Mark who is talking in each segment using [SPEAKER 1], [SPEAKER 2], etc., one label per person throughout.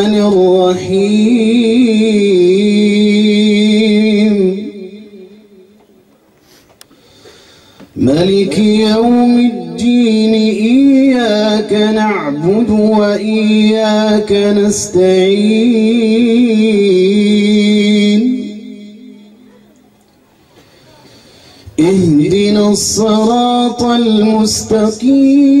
[SPEAKER 1] الرحمن الرحيم. ملك يوم الدين إياك نعبد وإياك نستعين. اهدنا الصراط المستقيم.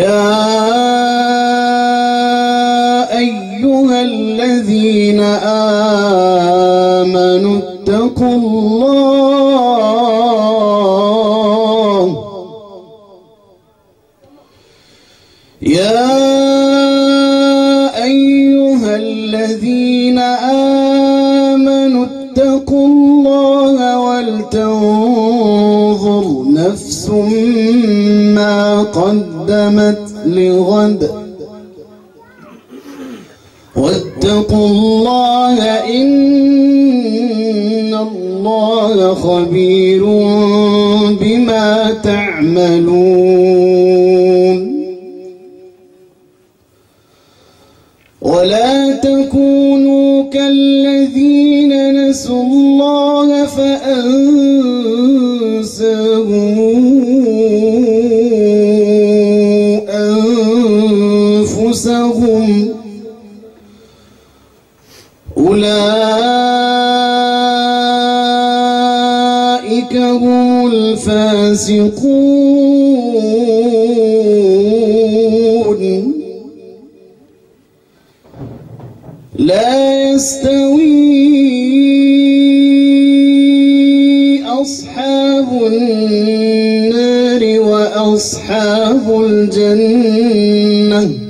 [SPEAKER 1] يا أيها الذين آمنوا اتقوا الله. يا أيها الذين آمنوا اتقوا الله ولتنظر نفس قدمت لغد. واتقوا الله إن الله خبير بما تعملون. ولا تكونوا كالذين نسوا الله فأنساهم أولئك هم الفاسقون. لا يستوي أصحاب النار وأصحاب الجنة.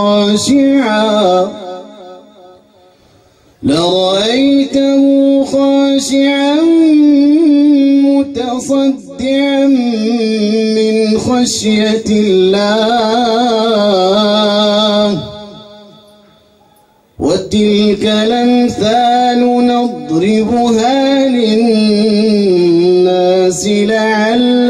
[SPEAKER 1] خاشعا. لرأيته خاشعا متصدعا من خشية الله. وتلك الأمثال نضربها للناس لعلهم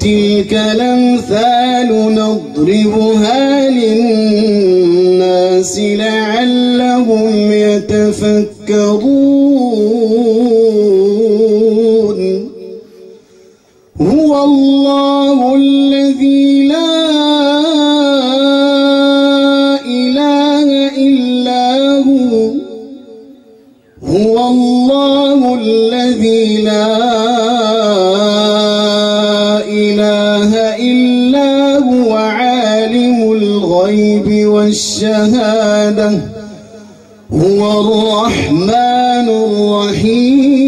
[SPEAKER 1] وتلك الأمثال نضربها للناس لعلهم يتفكرون. هو الله هو عالم الغيب والشهادة هو الرحمن الرحيم.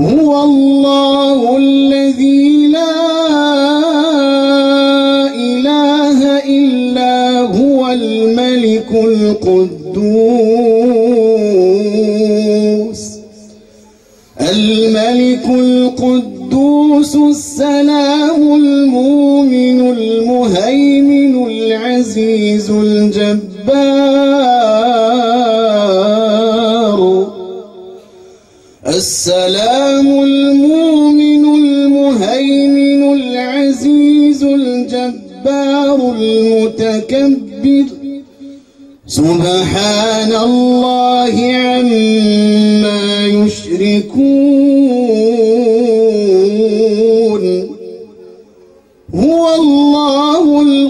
[SPEAKER 1] هو الله الذي لا إله إلا هو الملك القدوس. الملك القدوس السلام المؤمن المهيمن العزيز الجبار. السلام المؤمن المهيمن العزيز الجبار المتكبر. سبحان الله عما يشركون.